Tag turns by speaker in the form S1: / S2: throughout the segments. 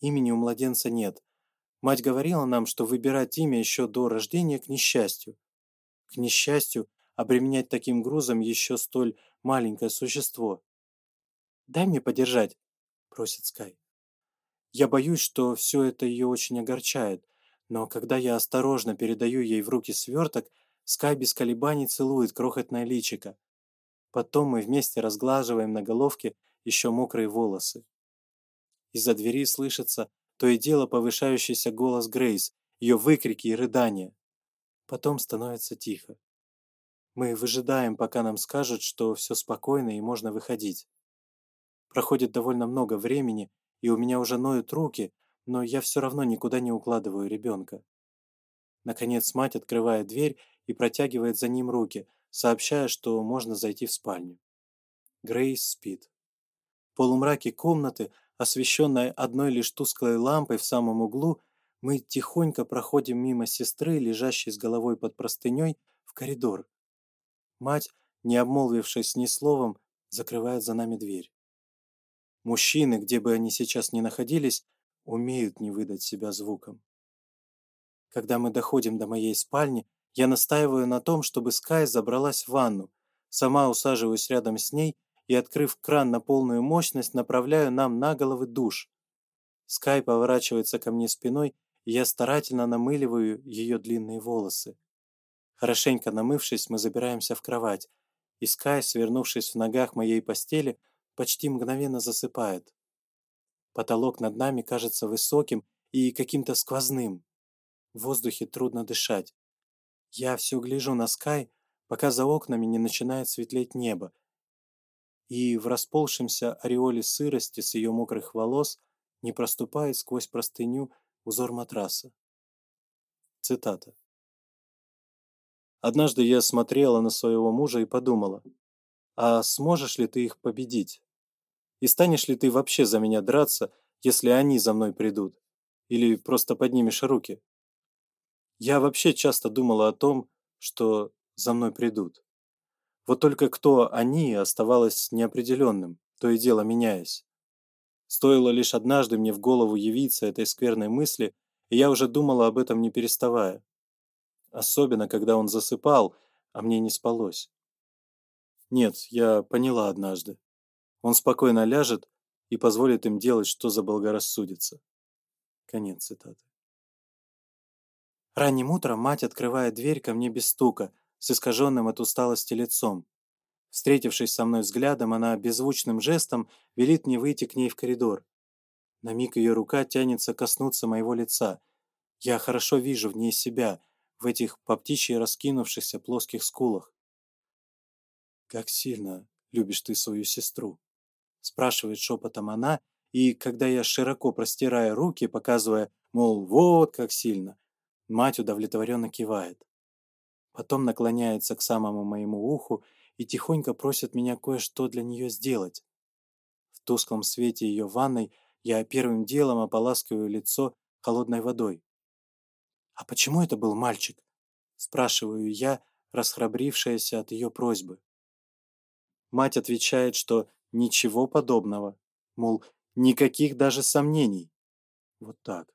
S1: имени у младенца нет. Мать говорила нам, что выбирать имя еще до рождения к несчастью. К несчастью, а обременять таким грузом еще столь маленькое существо. «Дай мне подержать», — просит Скай. Я боюсь, что все это ее очень огорчает, но когда я осторожно передаю ей в руки сверток, Скай без колебаний целует крохотное личико. Потом мы вместе разглаживаем на головке еще мокрые волосы. Из-за двери слышится то и дело повышающийся голос Грейс, ее выкрики и рыдания. Потом становится тихо. Мы выжидаем, пока нам скажут, что все спокойно и можно выходить. Проходит довольно много времени, и у меня уже ноют руки, но я все равно никуда не укладываю ребенка. Наконец мать открывает дверь и протягивает за ним руки, сообщая, что можно зайти в спальню. Грейс спит. В полумраке комнаты освещенная одной лишь тусклой лампой в самом углу, мы тихонько проходим мимо сестры, лежащей с головой под простыней, в коридор. Мать, не обмолвившись ни словом, закрывает за нами дверь. Мужчины, где бы они сейчас ни находились, умеют не выдать себя звуком. Когда мы доходим до моей спальни, я настаиваю на том, чтобы Скай забралась в ванну, сама усаживаюсь рядом с ней и, открыв кран на полную мощность, направляю нам на головы душ. Скай поворачивается ко мне спиной, и я старательно намыливаю ее длинные волосы. Хорошенько намывшись, мы забираемся в кровать, и Скай, свернувшись в ногах моей постели, почти мгновенно засыпает. Потолок над нами кажется высоким и каким-то сквозным. В воздухе трудно дышать. Я все гляжу на Скай, пока за окнами не начинает светлеть небо, и в расползшемся ореоле сырости с ее мокрых волос не проступает сквозь простыню узор матраса. Цитата. Однажды я смотрела на своего мужа и подумала, а сможешь ли ты их победить? И станешь ли ты вообще за меня драться, если они за мной придут? Или просто поднимешь руки? Я вообще часто думала о том, что за мной придут. Вот только кто они оставалось неопределенным, то и дело меняясь. Стоило лишь однажды мне в голову явиться этой скверной мысли, и я уже думала об этом не переставая. Особенно, когда он засыпал, а мне не спалось. Нет, я поняла однажды. Он спокойно ляжет и позволит им делать, что заблагорассудится. Конец цитаты. Ранним утром мать открывает дверь ко мне без стука, с искаженным от усталости лицом. Встретившись со мной взглядом, она беззвучным жестом велит мне выйти к ней в коридор. На миг ее рука тянется коснуться моего лица. Я хорошо вижу в ней себя, в этих по птичьи раскинувшихся плоских скулах. «Как сильно любишь ты свою сестру?» — спрашивает шепотом она, и когда я широко простираю руки, показывая, мол, вот как сильно, мать удовлетворенно кивает. Потом наклоняется к самому моему уху и тихонько просит меня кое-что для нее сделать. В тусклом свете ее ванной я первым делом ополаскиваю лицо холодной водой. «А почему это был мальчик?» – спрашиваю я, расхрабрившаяся от ее просьбы. Мать отвечает, что ничего подобного, мол, никаких даже сомнений. Вот так.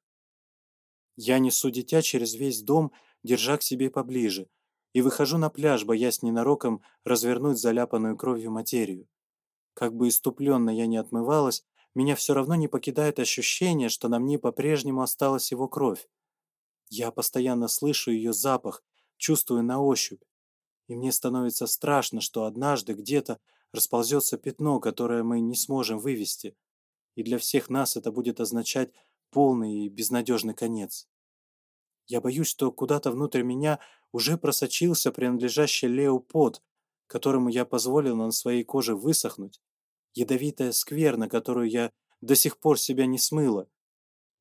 S1: Я несу дитя через весь дом, держа к себе поближе – и выхожу на пляж, боясь ненароком развернуть заляпанную кровью материю. Как бы иступленно я не отмывалась, меня все равно не покидает ощущение, что на мне по-прежнему осталась его кровь. Я постоянно слышу ее запах, чувствую на ощупь. И мне становится страшно, что однажды где-то расползется пятно, которое мы не сможем вывести. И для всех нас это будет означать полный и безнадежный конец. Я боюсь, что куда-то внутрь меня уже просочился принадлежащий Лео пот, которому я позволил на своей коже высохнуть, ядовитая скверна, которую я до сих пор себя не смыла.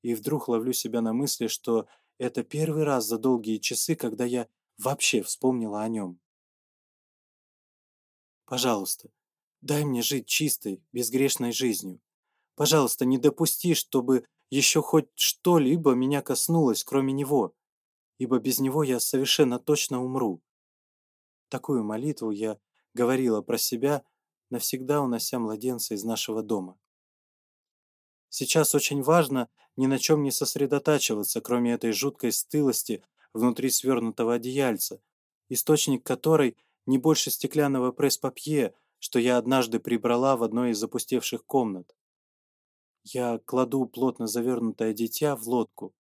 S1: И вдруг ловлю себя на мысли, что это первый раз за долгие часы, когда я вообще вспомнила о нем. Пожалуйста, дай мне жить чистой, безгрешной жизнью. Пожалуйста, не допусти, чтобы еще хоть что-либо меня коснулось, кроме него ибо без него я совершенно точно умру. Такую молитву я говорила про себя, навсегда унося младенца из нашего дома. Сейчас очень важно ни на чем не сосредотачиваться, кроме этой жуткой стылости внутри свернутого одеяльца, источник которой не больше стеклянного пресс-папье, что я однажды прибрала в одной из запустевших комнат. Я кладу плотно завернутое дитя в лодку,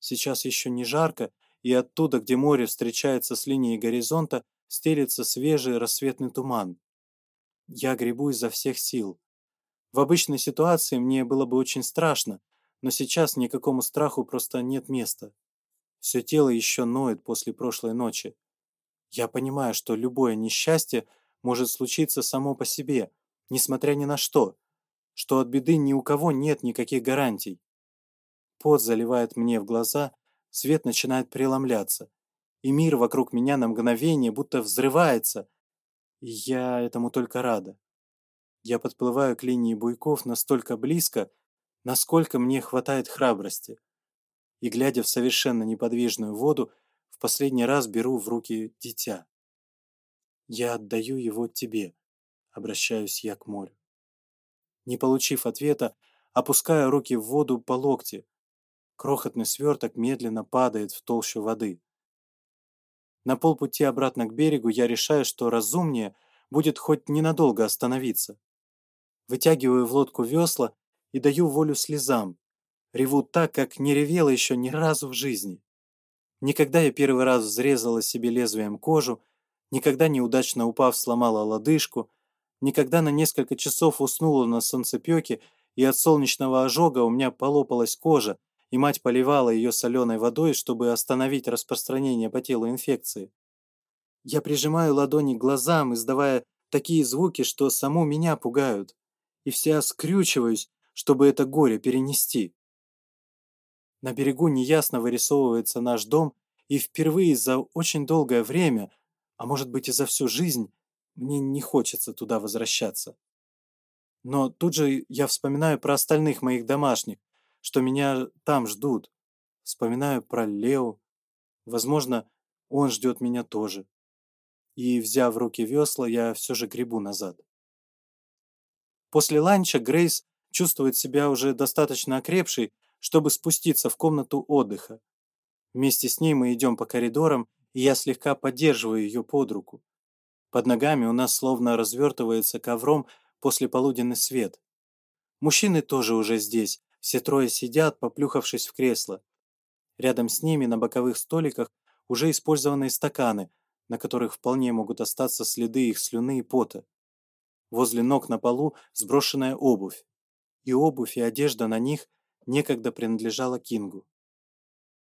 S1: Сейчас еще не жарко, и оттуда, где море встречается с линией горизонта, стелится свежий рассветный туман. Я гребу изо всех сил. В обычной ситуации мне было бы очень страшно, но сейчас никакому страху просто нет места. Все тело еще ноет после прошлой ночи. Я понимаю, что любое несчастье может случиться само по себе, несмотря ни на что, что от беды ни у кого нет никаких гарантий. Пот заливает мне в глаза, свет начинает преломляться. И мир вокруг меня на мгновение будто взрывается. И я этому только рада. Я подплываю к линии буйков настолько близко, насколько мне хватает храбрости. И, глядя в совершенно неподвижную воду, в последний раз беру в руки дитя. «Я отдаю его тебе», — обращаюсь я к морю. Не получив ответа, опускаю руки в воду по локти, крохотный сверток медленно падает в толщу воды. На полпути обратно к берегу я решаю, что разумнее будет хоть ненадолго остановиться. Вытягиваю в лодку весла и даю волю слезам. Реву так, как не ревела еще ни разу в жизни. Никогда я первый раз взрезала себе лезвием кожу, никогда неудачно упав сломала лодыжку, никогда на несколько часов уснула на солнцепёке и от солнечного ожога у меня полопалась кожа, и мать поливала ее соленой водой, чтобы остановить распространение по телу инфекции. Я прижимаю ладони к глазам, издавая такие звуки, что само меня пугают, и вся скрючиваюсь, чтобы это горе перенести. На берегу неясно вырисовывается наш дом, и впервые за очень долгое время, а может быть и за всю жизнь, мне не хочется туда возвращаться. Но тут же я вспоминаю про остальных моих домашних, что меня там ждут. Вспоминаю про Лео. Возможно, он ждет меня тоже. И, взяв в руки весла, я все же гребу назад. После ланча Грейс чувствует себя уже достаточно окрепшей, чтобы спуститься в комнату отдыха. Вместе с ней мы идем по коридорам, и я слегка поддерживаю ее под руку. Под ногами у нас словно развертывается ковром после послеполуденный свет. Мужчины тоже уже здесь, все трое сидят, поплюхавшись в кресло. Рядом с ними на боковых столиках уже использованные стаканы, на которых вполне могут остаться следы их слюны и пота. Возле ног на полу сброшенная обувь. И обувь, и одежда на них некогда принадлежала Кингу.